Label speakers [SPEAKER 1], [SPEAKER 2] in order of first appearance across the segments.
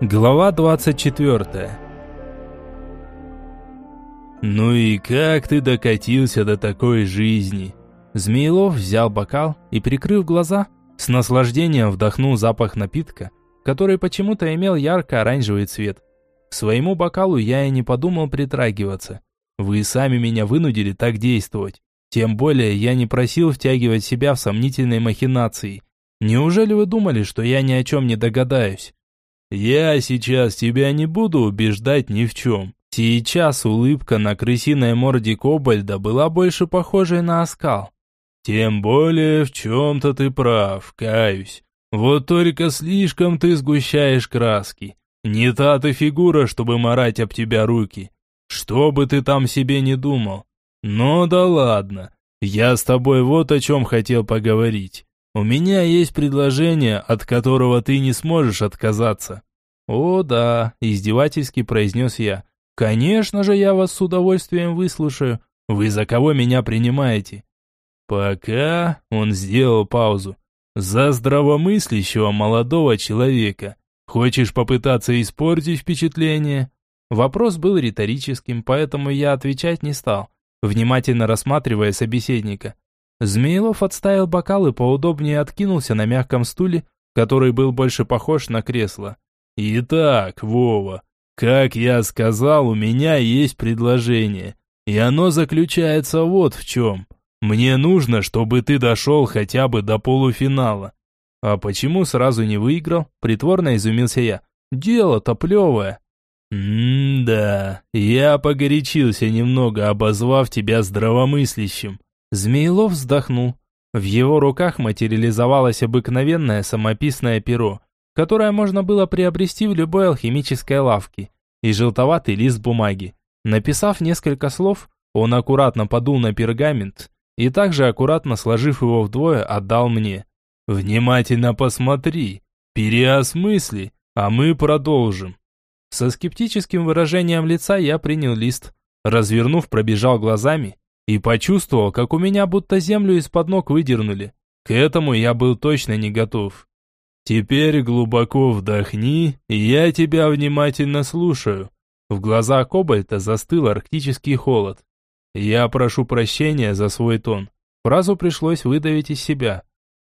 [SPEAKER 1] Глава 24 «Ну и как ты докатился до такой жизни?» Змеилов взял бокал и, прикрыв глаза, с наслаждением вдохнул запах напитка, который почему-то имел ярко-оранжевый цвет. К своему бокалу я и не подумал притрагиваться. Вы сами меня вынудили так действовать. Тем более я не просил втягивать себя в сомнительные махинации. Неужели вы думали, что я ни о чем не догадаюсь? Я сейчас тебя не буду убеждать ни в чем. Сейчас улыбка на крысиной морде Кобальда была больше похожей на оскал. Тем более в чем-то ты прав, каюсь. Вот только слишком ты сгущаешь краски. Не та ты фигура, чтобы марать об тебя руки. Что бы ты там себе не думал. Ну да ладно. Я с тобой вот о чем хотел поговорить. У меня есть предложение, от которого ты не сможешь отказаться». «О, да», – издевательски произнес я. «Конечно же, я вас с удовольствием выслушаю. Вы за кого меня принимаете?» «Пока...» – он сделал паузу. «За здравомыслящего молодого человека. Хочешь попытаться испортить впечатление?» Вопрос был риторическим, поэтому я отвечать не стал, внимательно рассматривая собеседника. Змеилов отставил бокал и поудобнее откинулся на мягком стуле, который был больше похож на кресло. «Итак, Вова, как я сказал, у меня есть предложение, и оно заключается вот в чем. Мне нужно, чтобы ты дошел хотя бы до полуфинала». «А почему сразу не выиграл?» – притворно изумился я. «Дело-то плевое». «М-да, я погорячился немного, обозвав тебя здравомыслящим. Змеилов вздохнул. В его руках материализовалось обыкновенное самописное перо, которое можно было приобрести в любой алхимической лавке, и желтоватый лист бумаги. Написав несколько слов, он аккуратно подул на пергамент и также аккуратно сложив его вдвое, отдал мне. «Внимательно посмотри, переосмысли, а мы продолжим». Со скептическим выражением лица я принял лист, развернув, пробежал глазами и почувствовал, как у меня будто землю из-под ног выдернули. К этому я был точно не готов. Теперь глубоко вдохни, я тебя внимательно слушаю. В глазах Кобальта застыл арктический холод. Я прошу прощения за свой тон. Фразу пришлось выдавить из себя.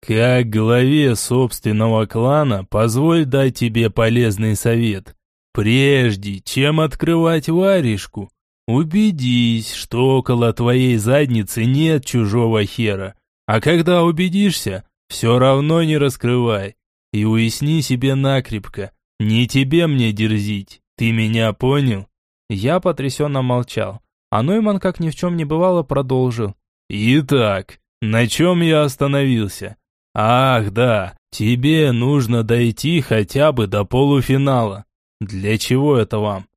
[SPEAKER 1] Как главе собственного клана, позволь дать тебе полезный совет. Прежде чем открывать варежку, Убедись, что около твоей задницы нет чужого хера. А когда убедишься, все равно не раскрывай. И уясни себе накрепко, не тебе мне дерзить. Ты меня понял? Я потрясенно молчал, а Нойман, как ни в чем не бывало, продолжил. Итак, на чем я остановился? Ах, да, тебе нужно дойти хотя бы до полуфинала. Для чего это вам?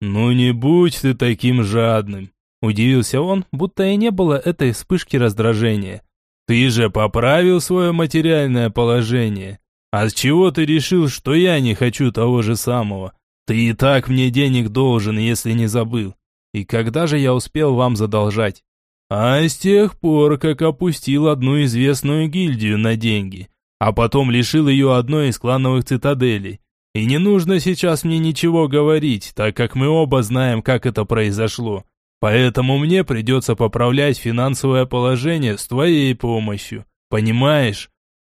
[SPEAKER 1] «Ну не будь ты таким жадным!» Удивился он, будто и не было этой вспышки раздражения. «Ты же поправил свое материальное положение. А с чего ты решил, что я не хочу того же самого? Ты и так мне денег должен, если не забыл. И когда же я успел вам задолжать?» «А с тех пор, как опустил одну известную гильдию на деньги, а потом лишил ее одной из клановых цитаделей. И не нужно сейчас мне ничего говорить, так как мы оба знаем, как это произошло. Поэтому мне придется поправлять финансовое положение с твоей помощью. Понимаешь?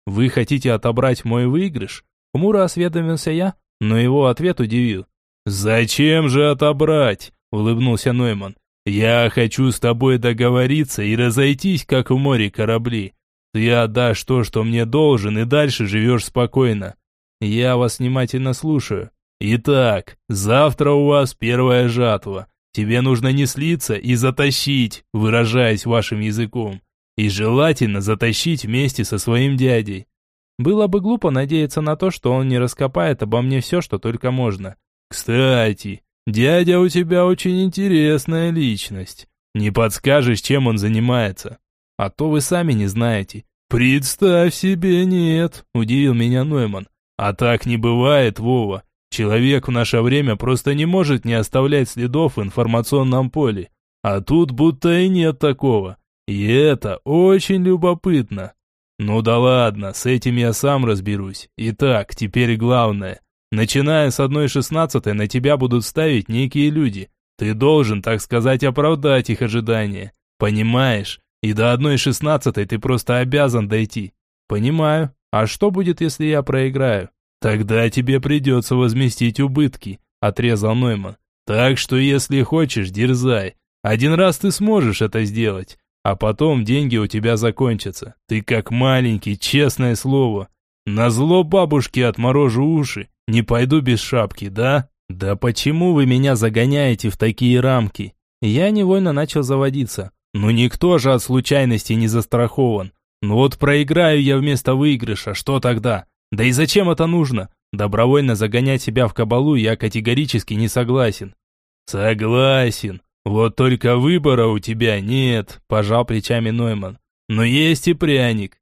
[SPEAKER 1] Вы хотите отобрать мой выигрыш? Хмуро осведомился я, но его ответ удивил. «Зачем же отобрать?» – улыбнулся Нойман. «Я хочу с тобой договориться и разойтись, как в море корабли. Ты отдашь то, что мне должен, и дальше живешь спокойно. Я вас внимательно слушаю. Итак, завтра у вас первая жатва. Тебе нужно не слиться и затащить, выражаясь вашим языком. И желательно затащить вместе со своим дядей. Было бы глупо надеяться на то, что он не раскопает обо мне все, что только можно. Кстати, дядя у тебя очень интересная личность. Не подскажешь, чем он занимается? А то вы сами не знаете. Представь себе, нет, удивил меня Нойман. А так не бывает, Вова. Человек в наше время просто не может не оставлять следов в информационном поле. А тут будто и нет такого. И это очень любопытно. Ну да ладно, с этим я сам разберусь. Итак, теперь главное. Начиная с одной шестнадцатой на тебя будут ставить некие люди. Ты должен, так сказать, оправдать их ожидания. Понимаешь? И до одной шестнадцатой ты просто обязан дойти. Понимаю. А что будет, если я проиграю? Тогда тебе придется возместить убытки, отрезал Нойман. Так что, если хочешь, дерзай. Один раз ты сможешь это сделать, а потом деньги у тебя закончатся. Ты как маленький, честное слово. Назло бабушке отморожу уши. Не пойду без шапки, да? Да почему вы меня загоняете в такие рамки? Я невольно начал заводиться. Ну никто же от случайности не застрахован. Ну вот проиграю я вместо выигрыша, что тогда? Да и зачем это нужно? Добровольно загонять себя в кабалу я категорически не согласен. Согласен. Вот только выбора у тебя нет, пожал плечами Нойман. Но есть и пряник.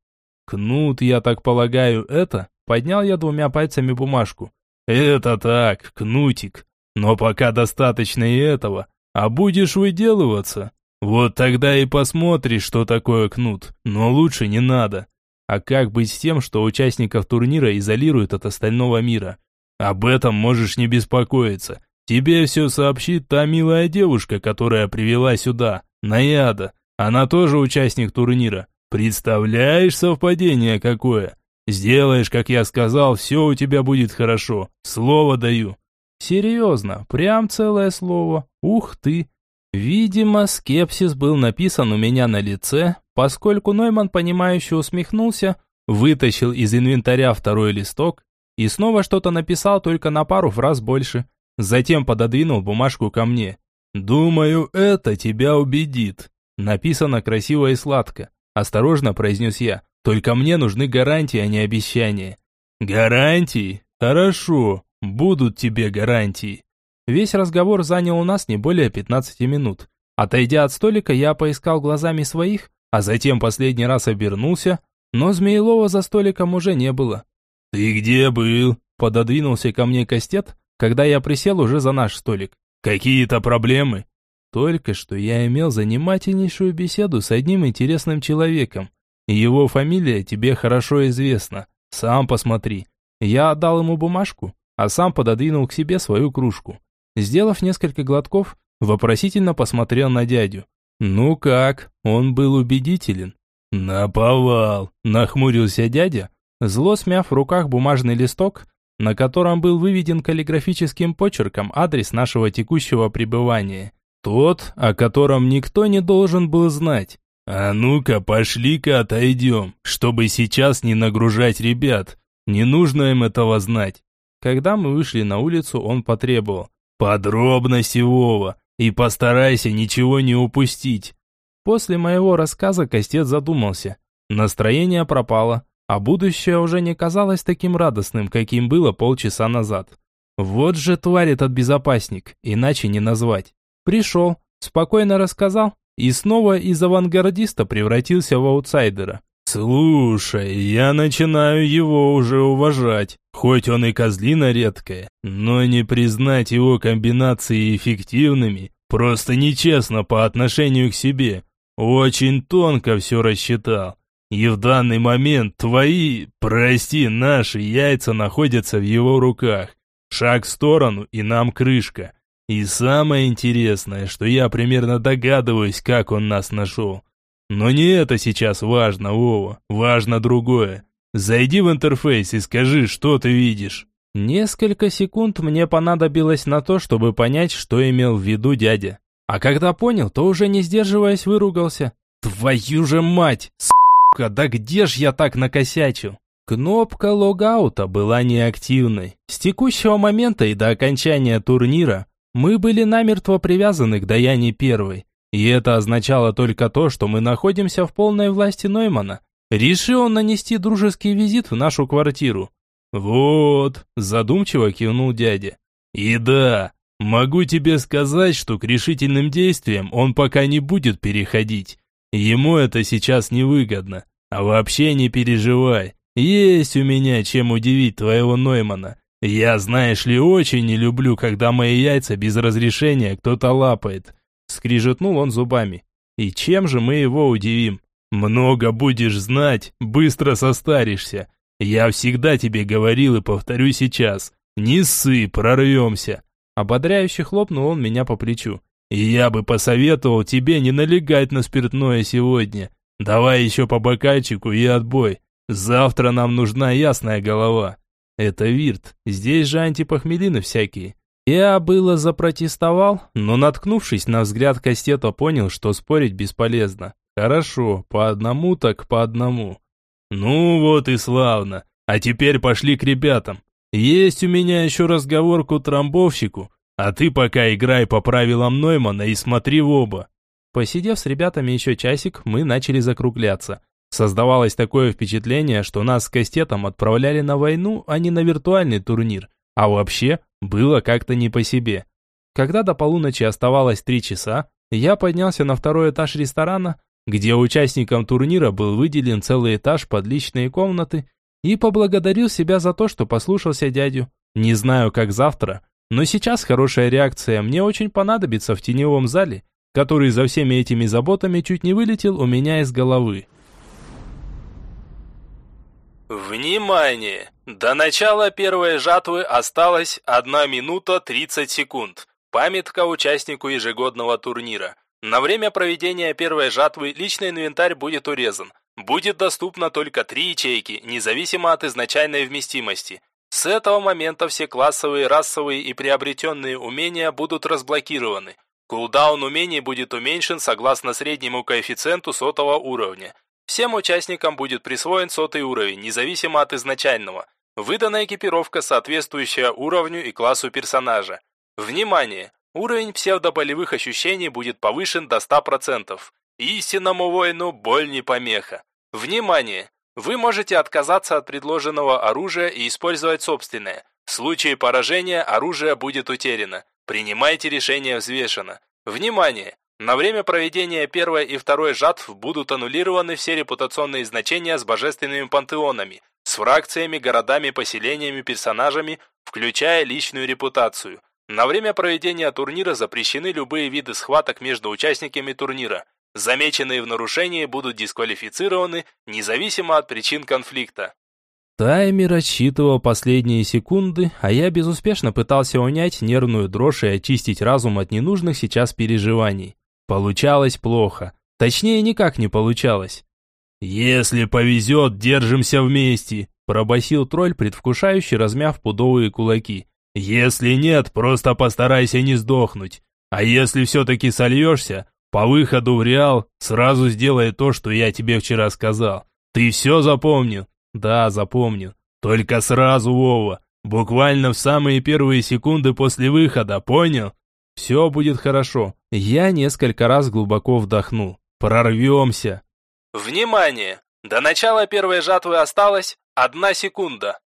[SPEAKER 1] Кнут, я так полагаю, это? Поднял я двумя пальцами бумажку. Это так, кнутик. Но пока достаточно и этого. А будешь выделываться, вот тогда и посмотришь, что такое кнут. Но лучше не надо. А как быть с тем, что участников турнира изолируют от остального мира? Об этом можешь не беспокоиться. Тебе все сообщит та милая девушка, которая привела сюда, Наяда. Она тоже участник турнира. Представляешь совпадение какое? Сделаешь, как я сказал, все у тебя будет хорошо. Слово даю. Серьезно, прям целое слово. Ух ты. Видимо, скепсис был написан у меня на лице, поскольку Нойман, понимающе усмехнулся, вытащил из инвентаря второй листок и снова что-то написал только на пару фраз больше. Затем пододвинул бумажку ко мне. «Думаю, это тебя убедит». Написано красиво и сладко. Осторожно произнес я. «Только мне нужны гарантии, а не обещания». «Гарантии? Хорошо, будут тебе гарантии». Весь разговор занял у нас не более 15 минут. Отойдя от столика, я поискал глазами своих, а затем последний раз обернулся, но Змеелова за столиком уже не было. «Ты где был?» – пододвинулся ко мне Костет, когда я присел уже за наш столик. «Какие-то проблемы?» Только что я имел занимательнейшую беседу с одним интересным человеком. Его фамилия тебе хорошо известна. Сам посмотри. Я отдал ему бумажку, а сам пододвинул к себе свою кружку. Сделав несколько глотков, вопросительно посмотрел на дядю. «Ну как, он был убедителен?» «Наповал!» – нахмурился дядя, зло смяв в руках бумажный листок, на котором был выведен каллиграфическим почерком адрес нашего текущего пребывания. Тот, о котором никто не должен был знать. «А ну-ка, пошли-ка отойдем, чтобы сейчас не нагружать ребят. Не нужно им этого знать». Когда мы вышли на улицу, он потребовал. Подробности, Вова, и постарайся ничего не упустить. После моего рассказа Костет задумался. Настроение пропало, а будущее уже не казалось таким радостным, каким было полчаса назад. Вот же тварь этот безопасник, иначе не назвать. Пришел, спокойно рассказал, и снова из авангардиста превратился в аутсайдера. «Слушай, я начинаю его уже уважать, хоть он и козлина редкая, но не признать его комбинации эффективными просто нечестно по отношению к себе. Очень тонко все рассчитал. И в данный момент твои, прости, наши яйца находятся в его руках. Шаг в сторону, и нам крышка. И самое интересное, что я примерно догадываюсь, как он нас нашел. Но не это сейчас важно, Вова, важно другое. Зайди в интерфейс и скажи, что ты видишь. Несколько секунд мне понадобилось на то, чтобы понять, что имел в виду дядя. А когда понял, то уже не сдерживаясь выругался. Твою же мать, сука, да где ж я так накосячил? Кнопка логаута была неактивной. С текущего момента и до окончания турнира мы были намертво привязаны к Даяне Первой. И это означало только то, что мы находимся в полной власти Ноймана. Решил он нанести дружеский визит в нашу квартиру. «Вот», – задумчиво кивнул дядя. «И да, могу тебе сказать, что к решительным действиям он пока не будет переходить. Ему это сейчас невыгодно. А вообще не переживай, есть у меня чем удивить твоего Ноймана. Я, знаешь ли, очень не люблю, когда мои яйца без разрешения кто-то лапает. Скрижетнул он зубами. И чем же мы его удивим? Много будешь знать, быстро состаришься. Я всегда тебе говорил и повторю сейчас. Не ссы, прорвемся!» Ободряюще хлопнул он меня по плечу. «И я бы посоветовал тебе не налегать на спиртное сегодня. Давай еще по бокальчику и отбой. Завтра нам нужна ясная голова». «Это Вирт, здесь же антипохмелины всякие». Я было запротестовал, но, наткнувшись на взгляд Кастета, понял, что спорить бесполезно. Хорошо, по одному так по одному. Ну вот и славно. А теперь пошли к ребятам. Есть у меня еще разговор к утрамбовщику, а ты пока играй по правилам Ноймана и смотри в оба. Посидев с ребятами еще часик, мы начали закругляться. Создавалось такое впечатление, что нас с Кастетом отправляли на войну, а не на виртуальный турнир. А вообще, было как-то не по себе. Когда до полуночи оставалось три часа, я поднялся на второй этаж ресторана, где участникам турнира был выделен целый этаж под личные комнаты, и поблагодарил себя за то, что послушался дядю. Не знаю, как завтра, но сейчас хорошая реакция мне очень понадобится в теневом зале, который за всеми этими заботами чуть не вылетел у меня из головы.
[SPEAKER 2] Внимание! До начала первой жатвы осталось 1 минута 30 секунд. Памятка участнику ежегодного турнира. На время проведения первой жатвы личный инвентарь будет урезан. Будет доступно только три ячейки, независимо от изначальной вместимости. С этого момента все классовые, расовые и приобретенные умения будут разблокированы. Кулдаун умений будет уменьшен согласно среднему коэффициенту сотого уровня. Всем участникам будет присвоен сотый уровень, независимо от изначального. Выдана экипировка, соответствующая уровню и классу персонажа. Внимание! Уровень псевдоболевых ощущений будет повышен до 100%. Истинному воину боль не помеха. Внимание! Вы можете отказаться от предложенного оружия и использовать собственное. В случае поражения оружие будет утеряно. Принимайте решение взвешенно. Внимание! На время проведения первой и второй жатв будут аннулированы все репутационные значения с божественными пантеонами, с фракциями, городами, поселениями, персонажами, включая личную репутацию. На время проведения турнира запрещены любые виды схваток между участниками турнира. Замеченные в нарушении будут дисквалифицированы, независимо от причин конфликта.
[SPEAKER 1] Таймер отсчитывал последние секунды, а я безуспешно пытался унять нервную дрожь и очистить разум от ненужных сейчас переживаний. Получалось плохо. Точнее, никак не получалось. «Если повезет, держимся вместе», – пробасил тролль, предвкушающий, размяв пудовые кулаки. Если нет, просто постарайся не сдохнуть. А если все-таки сольешься, по выходу в Реал сразу сделай то, что я тебе вчера сказал. Ты все запомнил? Да, запомнил. Только сразу, Вова. Буквально в самые первые секунды после выхода, понял? Все будет хорошо. Я несколько раз глубоко вдохнул. Прорвемся.
[SPEAKER 2] Внимание! До начала первой жатвы осталось одна секунда.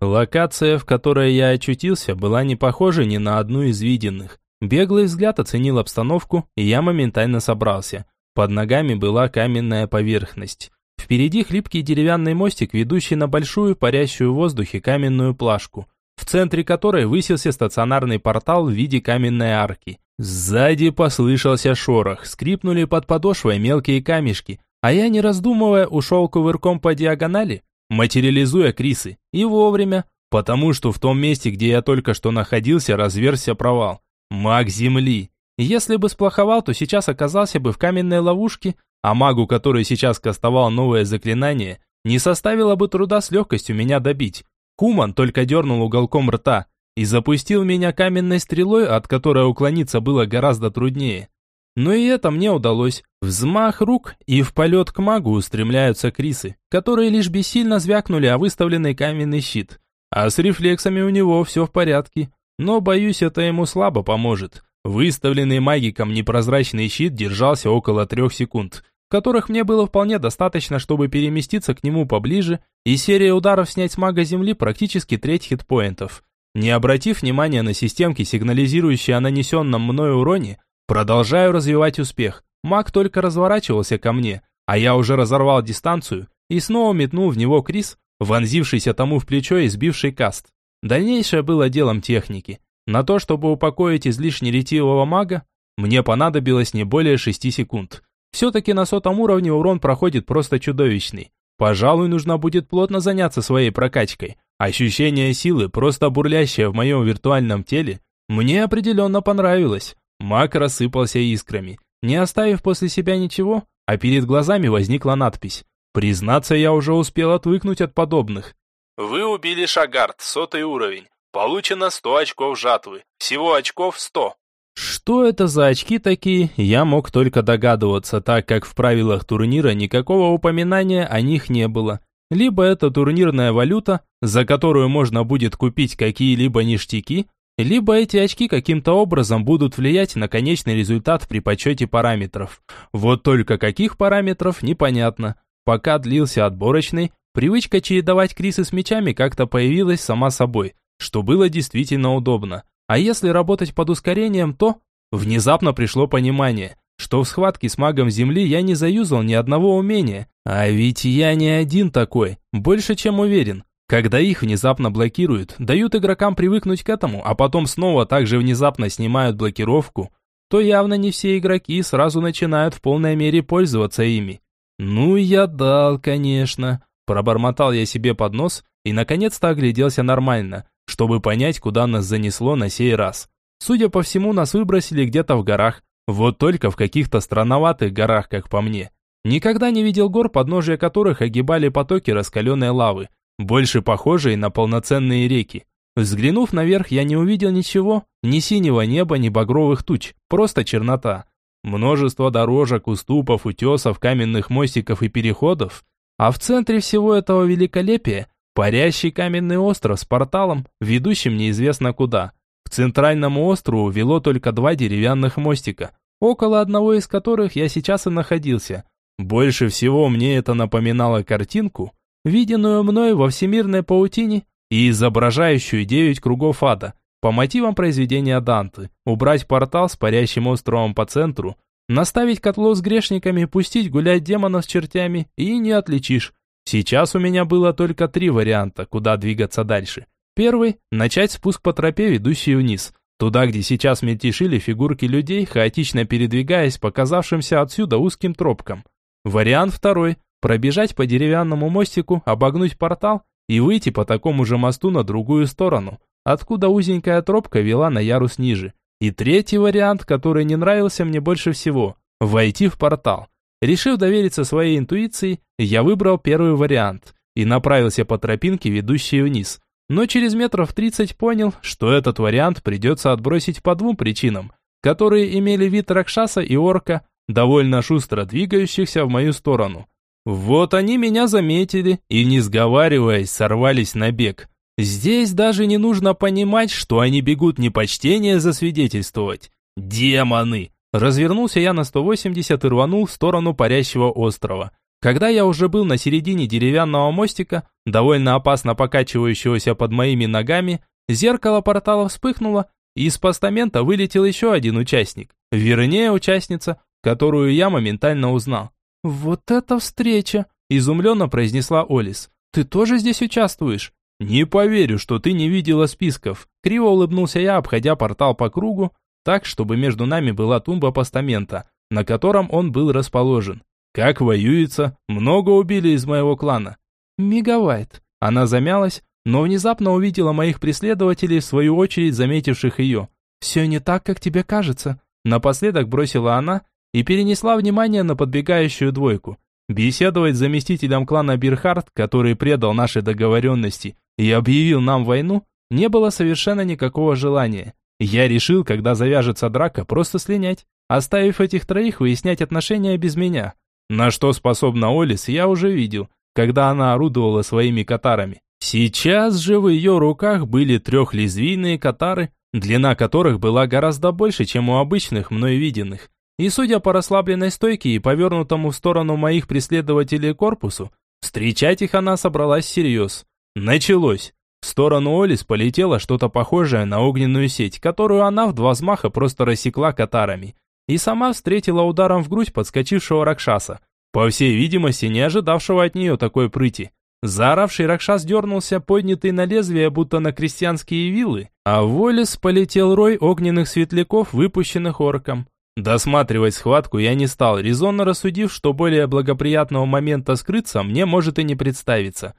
[SPEAKER 1] Локация, в которой я очутился, была не похожа ни на одну из виденных. Беглый взгляд оценил обстановку, и я моментально собрался. Под ногами была каменная поверхность. Впереди хлипкий деревянный мостик, ведущий на большую, парящую в воздухе каменную плашку, в центре которой высился стационарный портал в виде каменной арки. Сзади послышался шорох, скрипнули под подошвой мелкие камешки, а я, не раздумывая, ушел кувырком по диагонали, материализуя Крисы. И вовремя, потому что в том месте, где я только что находился, разверся провал. Маг Земли. Если бы сплоховал, то сейчас оказался бы в каменной ловушке, а магу, который сейчас кастовал новое заклинание, не составило бы труда с легкостью меня добить. Куман только дернул уголком рта и запустил меня каменной стрелой, от которой уклониться было гораздо труднее. Но и это мне удалось. Взмах рук, и в полет к магу устремляются крисы, которые лишь бессильно звякнули о выставленный каменный щит. А с рефлексами у него все в порядке. Но, боюсь, это ему слабо поможет. Выставленный магиком непрозрачный щит держался около трех секунд, которых мне было вполне достаточно, чтобы переместиться к нему поближе, и серия ударов снять с мага земли практически треть хитпоинтов. Не обратив внимания на системки, сигнализирующие о нанесенном мною уроне, Продолжаю развивать успех. Маг только разворачивался ко мне, а я уже разорвал дистанцию и снова метнул в него Крис, вонзившийся тому в плечо и сбивший каст. Дальнейшее было делом техники. На то, чтобы упокоить излишне ретивого мага, мне понадобилось не более 6 секунд. Все-таки на сотом уровне урон проходит просто чудовищный. Пожалуй, нужно будет плотно заняться своей прокачкой. Ощущение силы, просто бурлящее в моем виртуальном теле, мне определенно понравилось. Маг рассыпался искрами, не оставив после себя ничего, а перед глазами возникла надпись. Признаться, я уже успел отвыкнуть от подобных.
[SPEAKER 2] Вы убили Шагард, сотый уровень. Получено 100 очков жатвы. Всего очков 100.
[SPEAKER 1] Что это за очки такие, я мог только догадываться, так как в правилах турнира никакого упоминания о них не было. Либо это турнирная валюта, за которую можно будет купить какие-либо ништяки, либо эти очки каким-то образом будут влиять на конечный результат при подсчете параметров. Вот только каких параметров, непонятно. Пока длился отборочный, привычка чередовать крисы с мячами как-то появилась сама собой, что было действительно удобно. А если работать под ускорением, то... Внезапно пришло понимание, что в схватке с магом Земли я не заюзал ни одного умения. А ведь я не один такой, больше чем уверен. Когда их внезапно блокируют, дают игрокам привыкнуть к этому, а потом снова также внезапно снимают блокировку, то явно не все игроки сразу начинают в полной мере пользоваться ими. Ну, я дал, конечно. Пробормотал я себе под нос и наконец-то огляделся нормально, чтобы понять, куда нас занесло на сей раз. Судя по всему, нас выбросили где-то в горах, вот только в каких-то странноватых горах, как по мне. Никогда не видел гор, подножия которых огибали потоки раскаленной лавы, больше похожие на полноценные реки. Взглянув наверх, я не увидел ничего, ни синего неба, ни багровых туч, просто чернота. Множество дорожек, уступов, утесов, каменных мостиков и переходов. А в центре всего этого великолепия парящий каменный остров с порталом, ведущим неизвестно куда. К центральному острову вело только два деревянных мостика, около одного из которых я сейчас и находился. Больше всего мне это напоминало картинку, виденную мной во всемирной паутине и изображающую девять кругов ада, по мотивам произведения Данте, убрать портал с парящим островом по центру, наставить котло с грешниками, пустить гулять демонов с чертями и не отличишь. Сейчас у меня было только три варианта, куда двигаться дальше. Первый – начать спуск по тропе, ведущей вниз, туда, где сейчас мельтешили фигурки людей, хаотично передвигаясь по казавшимся отсюда узким тропкам. Вариант второй пробежать по деревянному мостику, обогнуть портал и выйти по такому же мосту на другую сторону, откуда узенькая тропка вела на ярус ниже. И третий вариант, который не нравился мне больше всего – войти в портал. Решив довериться своей интуиции, я выбрал первый вариант и направился по тропинке, ведущей вниз. Но через метров 30 понял, что этот вариант придется отбросить по двум причинам, которые имели вид Ракшаса и Орка, довольно шустро двигающихся в мою сторону. Вот они меня заметили и, не сговариваясь, сорвались на бег. Здесь даже не нужно понимать, что они бегут не почтение засвидетельствовать. Демоны! Развернулся я на 180 и рванул в сторону парящего острова. Когда я уже был на середине деревянного мостика, довольно опасно покачивающегося под моими ногами, зеркало портала вспыхнуло, и из постамента вылетел еще один участник. Вернее, участница, которую я моментально узнал. «Вот это встреча!» – изумленно произнесла Олис. «Ты тоже здесь участвуешь?» «Не поверю, что ты не видела списков!» Криво улыбнулся я, обходя портал по кругу, так, чтобы между нами была тумба постамента, на котором он был расположен. «Как воюется? Много убили из моего клана?» «Мегавайт!» Она замялась, но внезапно увидела моих преследователей, в свою очередь заметивших ее. «Все не так, как тебе кажется», напоследок бросила она и перенесла внимание на подбегающую двойку. Беседовать с заместителем клана Бирхард, который предал наши договоренности и объявил нам войну, не было совершенно никакого желания. Я решил, когда завяжется драка, просто слинять, оставив этих троих выяснять отношения без меня. На что способна Олис, я уже видел, когда она орудовала своими катарами. Сейчас же в ее руках были трехлезвийные катары, длина которых была гораздо больше, чем у обычных мной виденных. И судя по расслабленной стойке и повернутому в сторону моих преследователей корпусу, встречать их она собралась всерьез. Началось. В сторону Олис полетело что-то похожее на огненную сеть, которую она в два взмаха просто рассекла катарами. И сама встретила ударом в грудь подскочившего Ракшаса, по всей видимости, не ожидавшего от нее такой прыти. Заоравший Ракшас дернулся, поднятый на лезвие, будто на крестьянские виллы, а в Олис полетел рой огненных светляков, выпущенных орком. Досматривать схватку я не стал, резонно рассудив, что более благоприятного момента скрыться мне может и не представиться.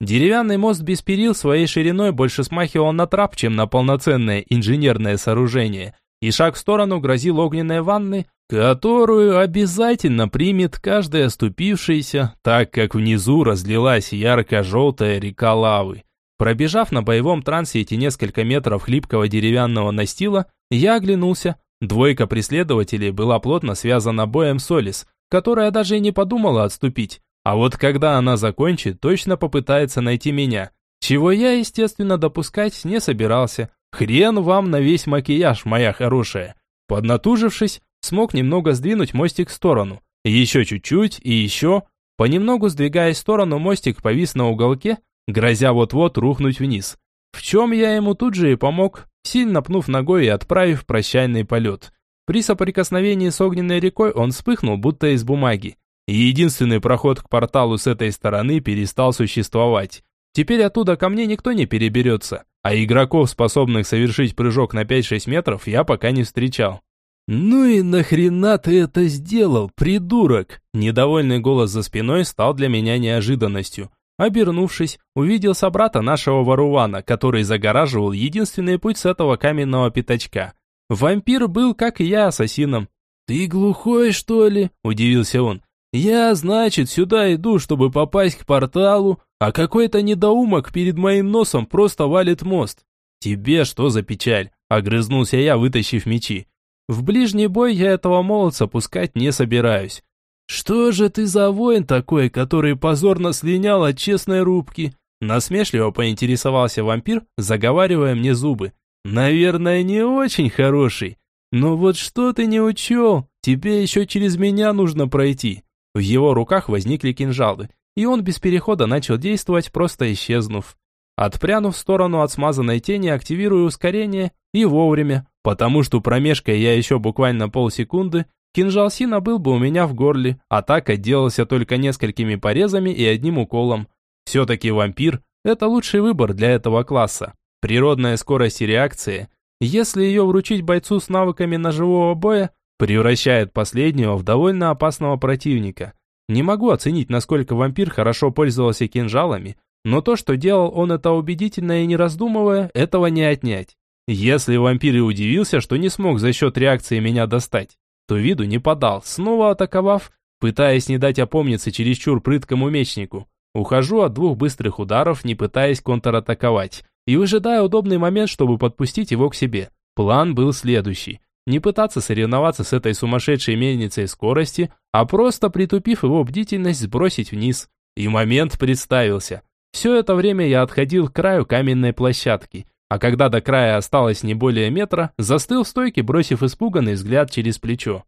[SPEAKER 1] Деревянный мост без перил своей шириной больше смахивал на трап, чем на полноценное инженерное сооружение, и шаг в сторону грозил огненной ванной, которую обязательно примет каждый оступившийся, так как внизу разлилась ярко-желтая река лавы. Пробежав на боевом трансе эти несколько метров хлипкого деревянного настила, я оглянулся. Двойка преследователей была плотно связана боем Солис, которая даже и не подумала отступить. А вот когда она закончит, точно попытается найти меня. Чего я, естественно, допускать не собирался. Хрен вам на весь макияж, моя хорошая. Поднатужившись, смог немного сдвинуть мостик в сторону. Еще чуть-чуть и еще. Понемногу сдвигаясь в сторону, мостик повис на уголке, грозя вот-вот рухнуть вниз. В чем я ему тут же и помог, сильно пнув ногой и отправив прощальный полет. При соприкосновении с огненной рекой он вспыхнул, будто из бумаги и единственный проход к порталу с этой стороны перестал существовать. Теперь оттуда ко мне никто не переберется, а игроков, способных совершить прыжок на 5-6 метров, я пока не встречал. «Ну и нахрена ты это сделал, придурок?» Недовольный голос за спиной стал для меня неожиданностью. Обернувшись, увидел собрата нашего Варувана, который загораживал единственный путь с этого каменного пятачка. Вампир был, как и я, ассасином. «Ты глухой, что ли?» – удивился он. Я, значит, сюда иду, чтобы попасть к порталу, а какой-то недоумок перед моим носом просто валит мост. Тебе что за печаль? Огрызнулся я, вытащив мечи. В ближний бой я этого молодца пускать не собираюсь. Что же ты за воин такой, который позорно слинял от честной рубки? Насмешливо поинтересовался вампир, заговаривая мне зубы. Наверное, не очень хороший. Но вот что ты не учел? Тебе еще через меня нужно пройти. В его руках возникли кинжалы, и он без перехода начал действовать, просто исчезнув. Отпрянув в сторону от смазанной тени, активирую ускорение и вовремя, потому что промежкой я еще буквально полсекунды, кинжал Сина был бы у меня в горле, а так отделался только несколькими порезами и одним уколом. Все-таки вампир – это лучший выбор для этого класса. Природная скорость и реакция. Если ее вручить бойцу с навыками ножевого боя, превращает последнего в довольно опасного противника. Не могу оценить, насколько вампир хорошо пользовался кинжалами, но то, что делал он это убедительно и не раздумывая, этого не отнять. Если вампир и удивился, что не смог за счет реакции меня достать, то виду не подал, снова атаковав, пытаясь не дать опомниться чересчур прыткому мечнику. Ухожу от двух быстрых ударов, не пытаясь контратаковать, и выжидая удобный момент, чтобы подпустить его к себе. План был следующий. Не пытаться соревноваться с этой сумасшедшей мельницей скорости, а просто притупив его бдительность, сбросить вниз. И момент представился. Все это время я отходил к краю каменной площадки, а когда до края осталось не более метра, застыл в стойке, бросив испуганный взгляд через плечо.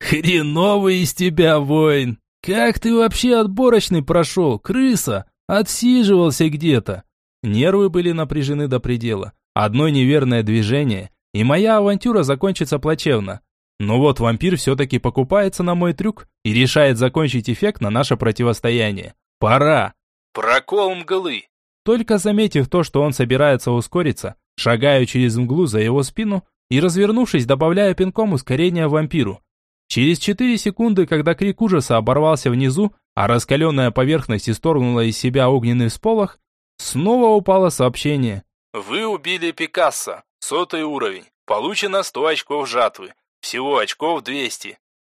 [SPEAKER 1] «Хреновый из тебя, воин! Как ты вообще отборочный прошел, крыса? Отсиживался где-то!» Нервы были напряжены до предела. Одно неверное движение, и моя авантюра закончится плачевно. Но вот вампир все-таки покупается на мой трюк и решает закончить эффект на наше противостояние. Пора!
[SPEAKER 2] Прокол мглы.
[SPEAKER 1] Только заметив то, что он собирается ускориться, шагаю через мглу за его спину и, развернувшись, добавляю пинком ускорения вампиру. Через 4 секунды, когда крик ужаса оборвался внизу, а раскаленная поверхность исторгнула из себя огненный всполох, снова упало сообщение.
[SPEAKER 2] «Вы убили Пикассо. Сотый уровень. Получено 100 очков жатвы. Всего очков 200.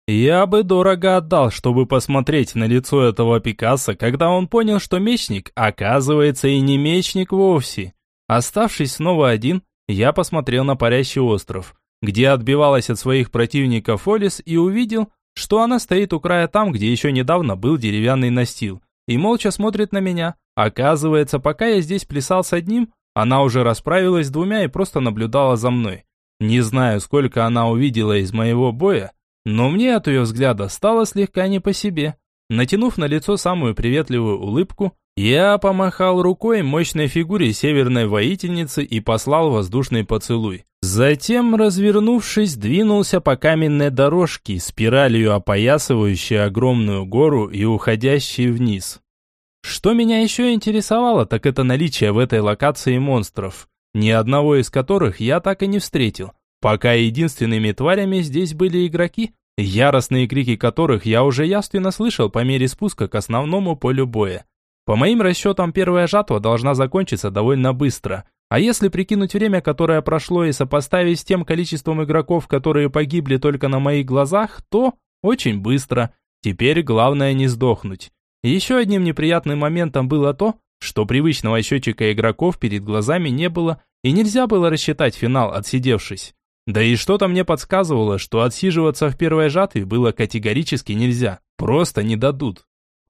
[SPEAKER 1] Я бы дорого отдал, чтобы посмотреть на лицо этого Пикассо, когда он понял, что мечник, оказывается, и не мечник вовсе. Оставшись снова один, я посмотрел на парящий остров, где отбивалась от своих противников Олис и увидел, что она стоит у края там, где еще недавно был деревянный настил, и молча смотрит на меня. Оказывается, пока я здесь плясал с одним, она уже расправилась с двумя и просто наблюдала за мной. Не знаю, сколько она увидела из моего боя, но мне от ее взгляда стало слегка не по себе. Натянув на лицо самую приветливую улыбку, я помахал рукой мощной фигуре северной воительницы и послал воздушный поцелуй. Затем, развернувшись, двинулся по каменной дорожке, спиралью опоясывающей огромную гору и уходящей вниз. Что меня еще интересовало, так это наличие в этой локации монстров, ни одного из которых я так и не встретил. Пока единственными тварями здесь были игроки, яростные крики которых я уже явственно слышал по мере спуска к основному полю боя. По моим расчетам, первая жатва должна закончиться довольно быстро. А если прикинуть время, которое прошло, и сопоставить с тем количеством игроков, которые погибли только на моих глазах, то очень быстро. Теперь главное не сдохнуть. Еще одним неприятным моментом было то, что привычного счетчика игроков перед глазами не было, и нельзя было рассчитать финал, отсидевшись. Да и что-то мне подсказывало, что отсиживаться в первой жатве было категорически нельзя. Просто не дадут.